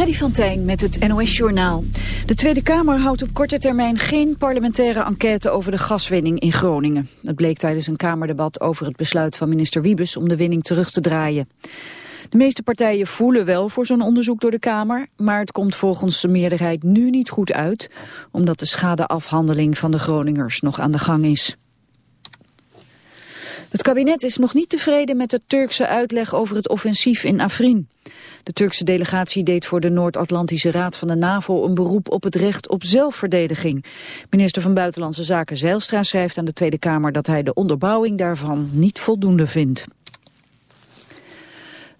Freddy van met het NOS-journaal. De Tweede Kamer houdt op korte termijn geen parlementaire enquête over de gaswinning in Groningen. Dat bleek tijdens een Kamerdebat over het besluit van minister Wiebes om de winning terug te draaien. De meeste partijen voelen wel voor zo'n onderzoek door de Kamer, maar het komt volgens de meerderheid nu niet goed uit, omdat de schadeafhandeling van de Groningers nog aan de gang is. Het kabinet is nog niet tevreden met de Turkse uitleg over het offensief in Afrin. De Turkse delegatie deed voor de Noord-Atlantische Raad van de NAVO een beroep op het recht op zelfverdediging. Minister van Buitenlandse Zaken Zeilstra schrijft aan de Tweede Kamer dat hij de onderbouwing daarvan niet voldoende vindt.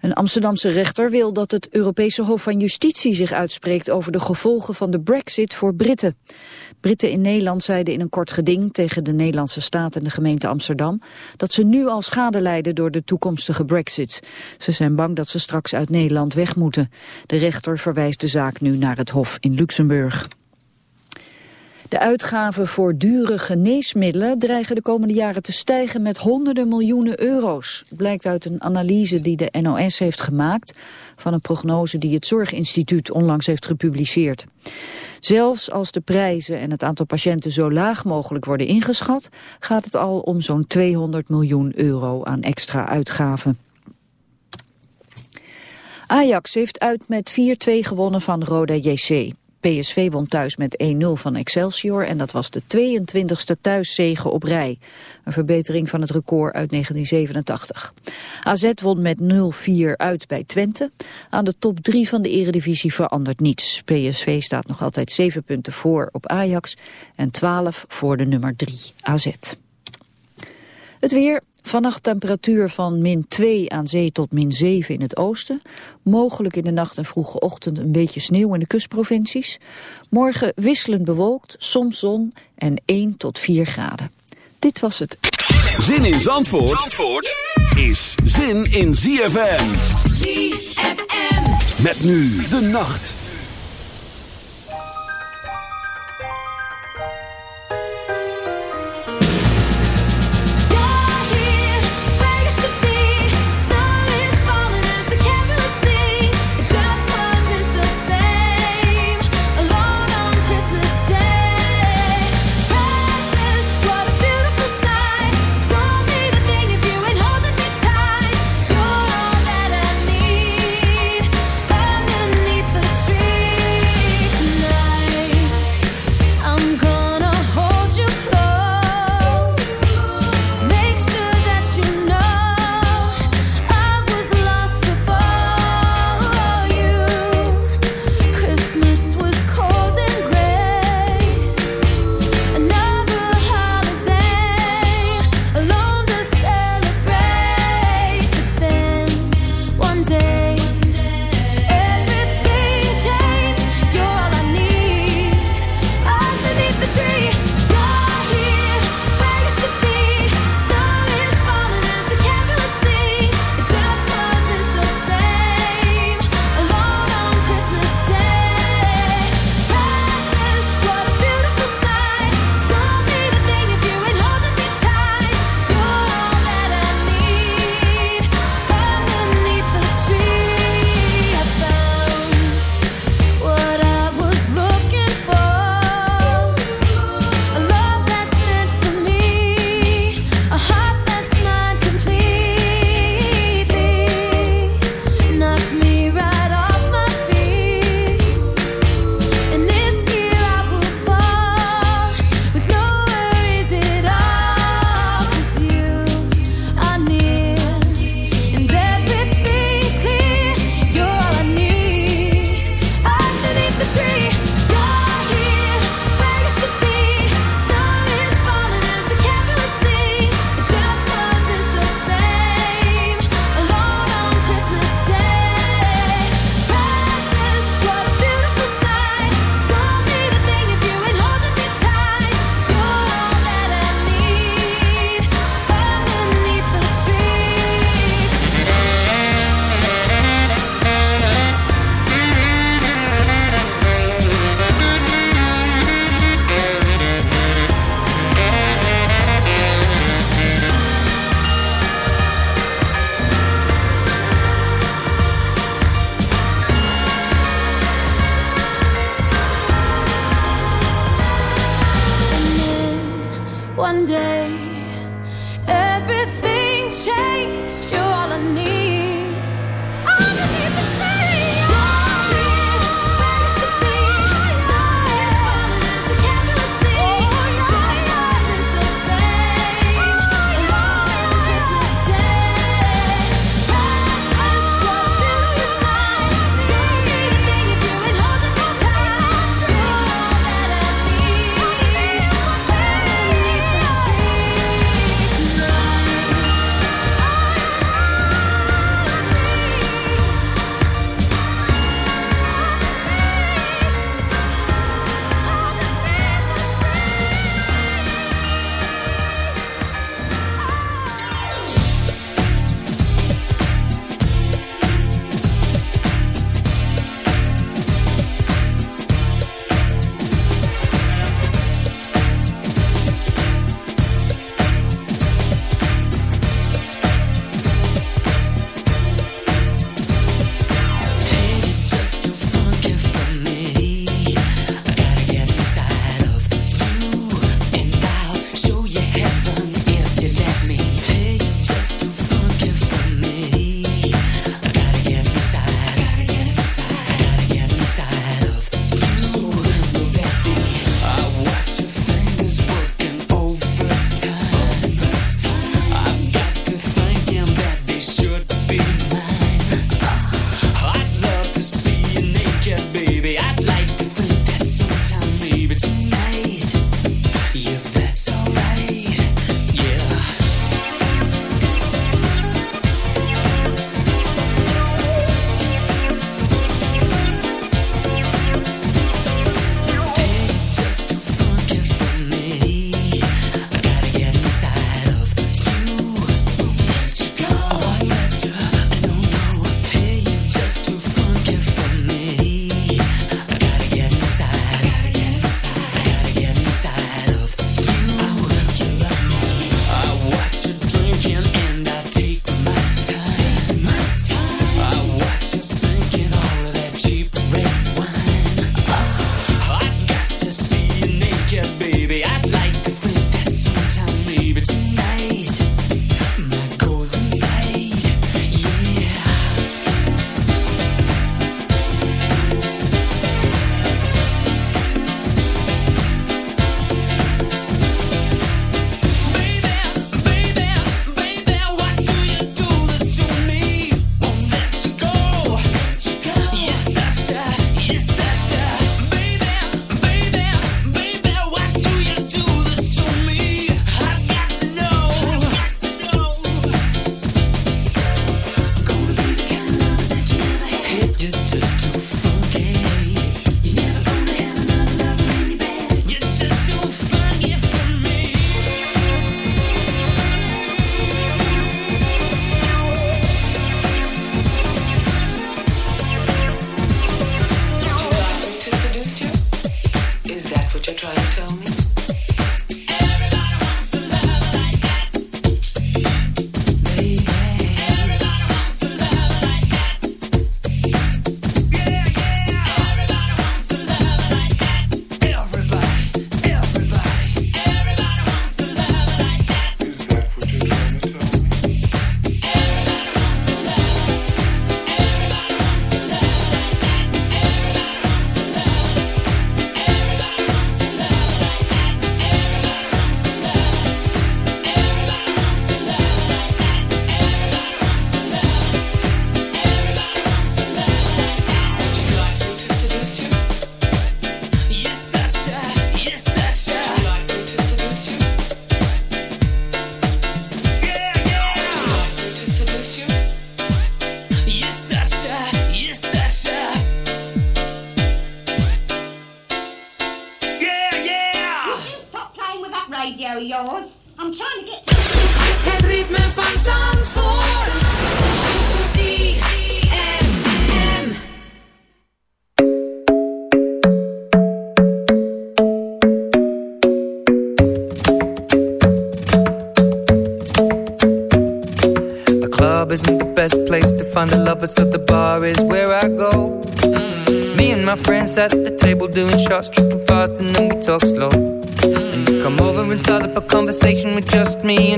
Een Amsterdamse rechter wil dat het Europese Hof van Justitie zich uitspreekt over de gevolgen van de brexit voor Britten. Britten in Nederland zeiden in een kort geding tegen de Nederlandse staat en de gemeente Amsterdam dat ze nu al schade lijden door de toekomstige brexit. Ze zijn bang dat ze straks uit Nederland weg moeten. De rechter verwijst de zaak nu naar het Hof in Luxemburg. De uitgaven voor dure geneesmiddelen dreigen de komende jaren te stijgen met honderden miljoenen euro's. Blijkt uit een analyse die de NOS heeft gemaakt van een prognose die het Zorginstituut onlangs heeft gepubliceerd. Zelfs als de prijzen en het aantal patiënten zo laag mogelijk worden ingeschat, gaat het al om zo'n 200 miljoen euro aan extra uitgaven. Ajax heeft uit met 4-2 gewonnen van Roda JC. PSV won thuis met 1-0 van Excelsior en dat was de 22e thuiszege op rij. Een verbetering van het record uit 1987. AZ won met 0-4 uit bij Twente. Aan de top 3 van de eredivisie verandert niets. PSV staat nog altijd 7 punten voor op Ajax en 12 voor de nummer 3 AZ. Het weer, Vannacht temperatuur van min 2 aan zee tot min 7 in het oosten. Mogelijk in de nacht en vroege ochtend een beetje sneeuw in de kustprovincies. Morgen wisselend bewolkt, soms zon en 1 tot 4 graden. Dit was het. Zin in Zandvoort, Zandvoort is zin in ZFM. ZFM. Met nu de nacht.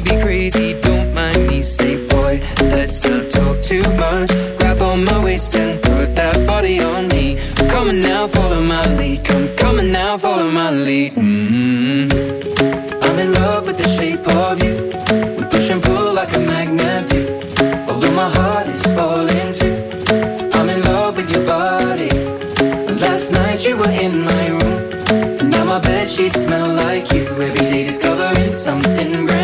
Be crazy, don't mind me. Say boy, let's not talk too much. Grab on my waist and put that body on me. Come on now, follow my lead. Come, come on now, follow my lead. Mm -hmm. I'm in love with the shape of you. We push and pull like a magnet do. Although my heart is falling too. I'm in love with your body. Last night you were in my room. Now my bed sheets smell like you. Every day discovering something brand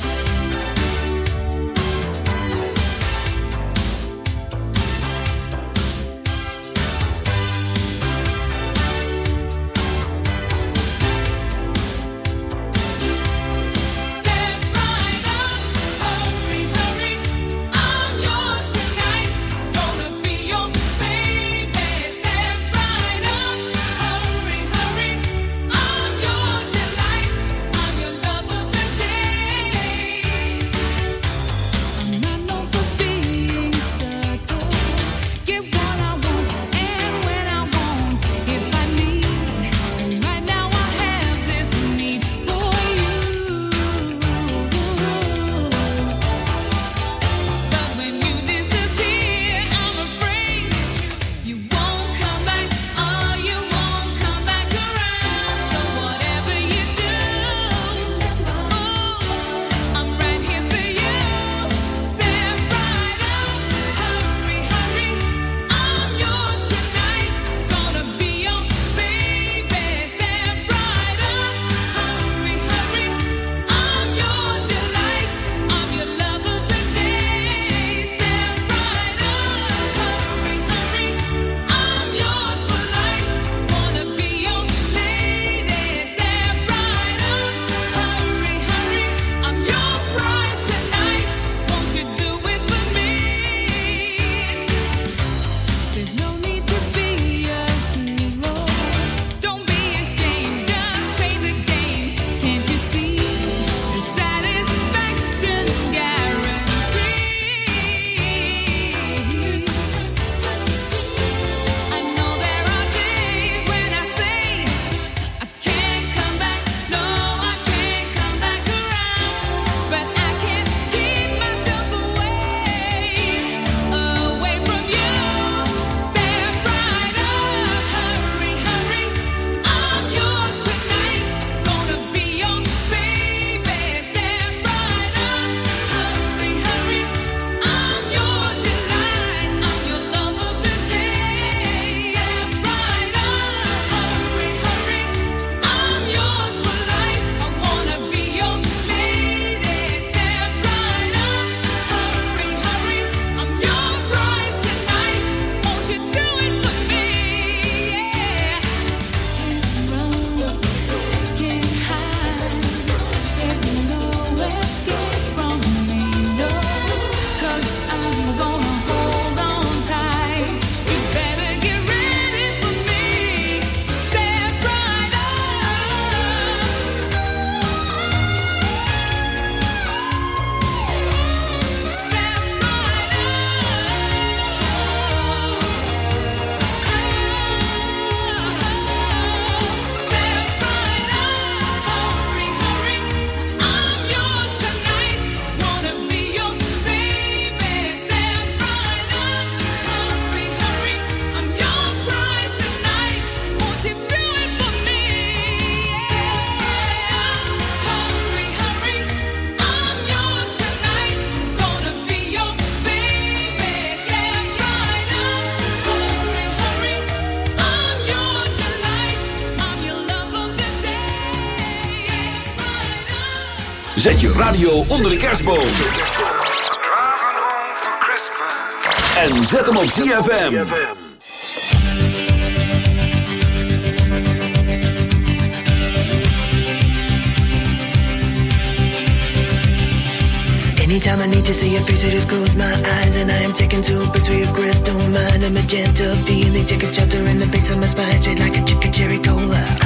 radio onder de kerstboom. En zet hem op ZFM. Anytime I need to see your face, I just close my eyes and I am taken to a place your crystal mind, a magenta feeling, take a shelter in the base of my spine, straight like a chicken cherry cola.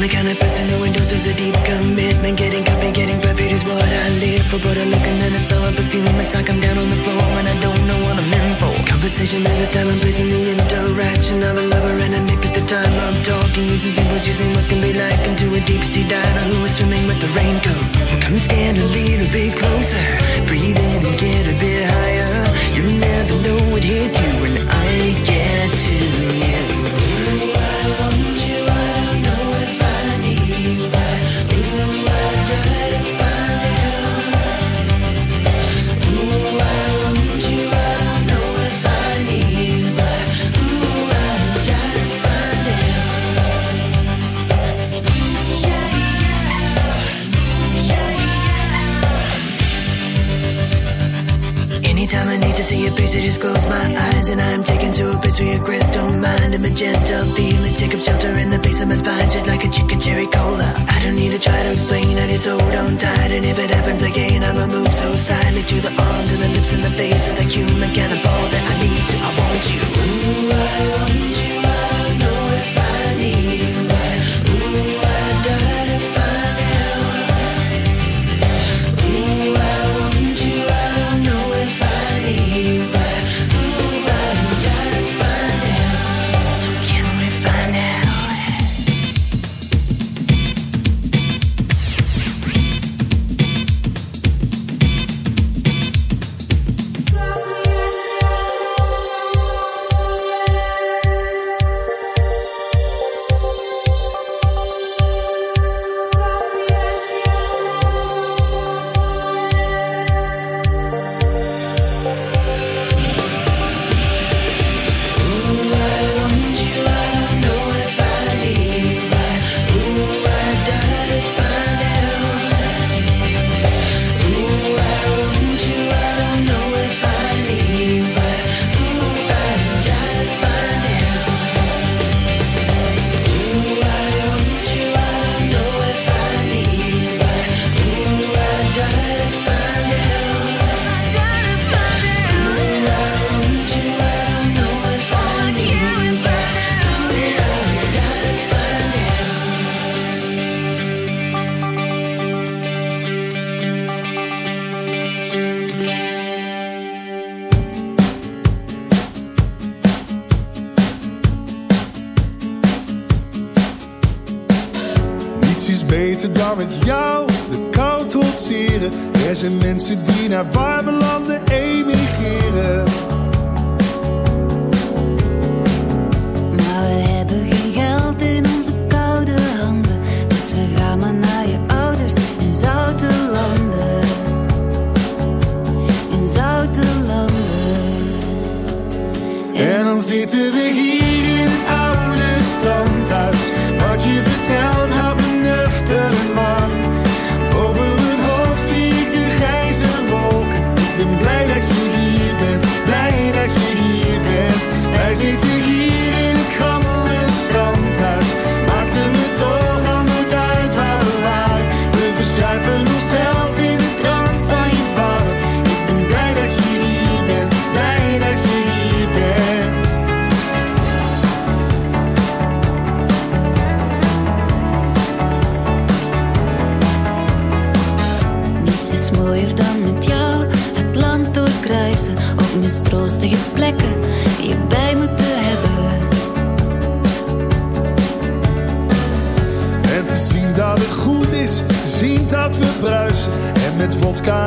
The kind of person who endorses a deep commitment. Getting coffee, getting perfect is what I live for. But I look and then I smell a perfume. It's like I'm down on the floor and I don't know what I'm in for. Conversation, there's a time and place in the interaction of a lover and a mate at the time I'm talking. Using symbols, using what can be like into a deep sea diver who is swimming with the raincoat. Come stand a little bit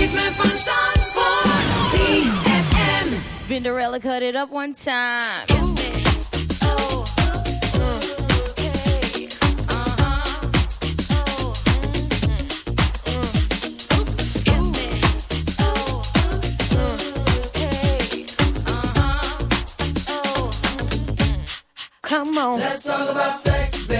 ritme van Zandvoort. ZFM. Spinderella cut it up one time. Come on. Let's talk about sex, baby.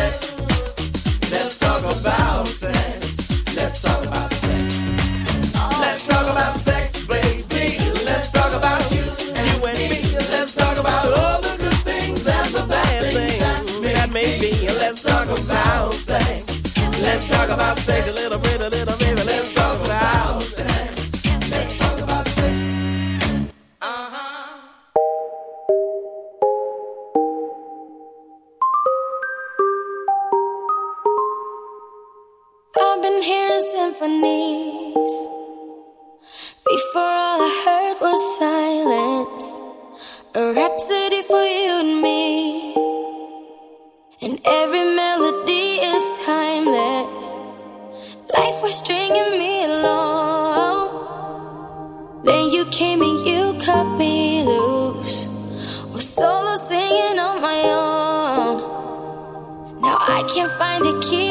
Let's, talk, about, sex. Let's talk about sex. Uh huh. I've been hearing symphonies. Before all I heard was silence. A rhapsody for you can't find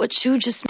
What you just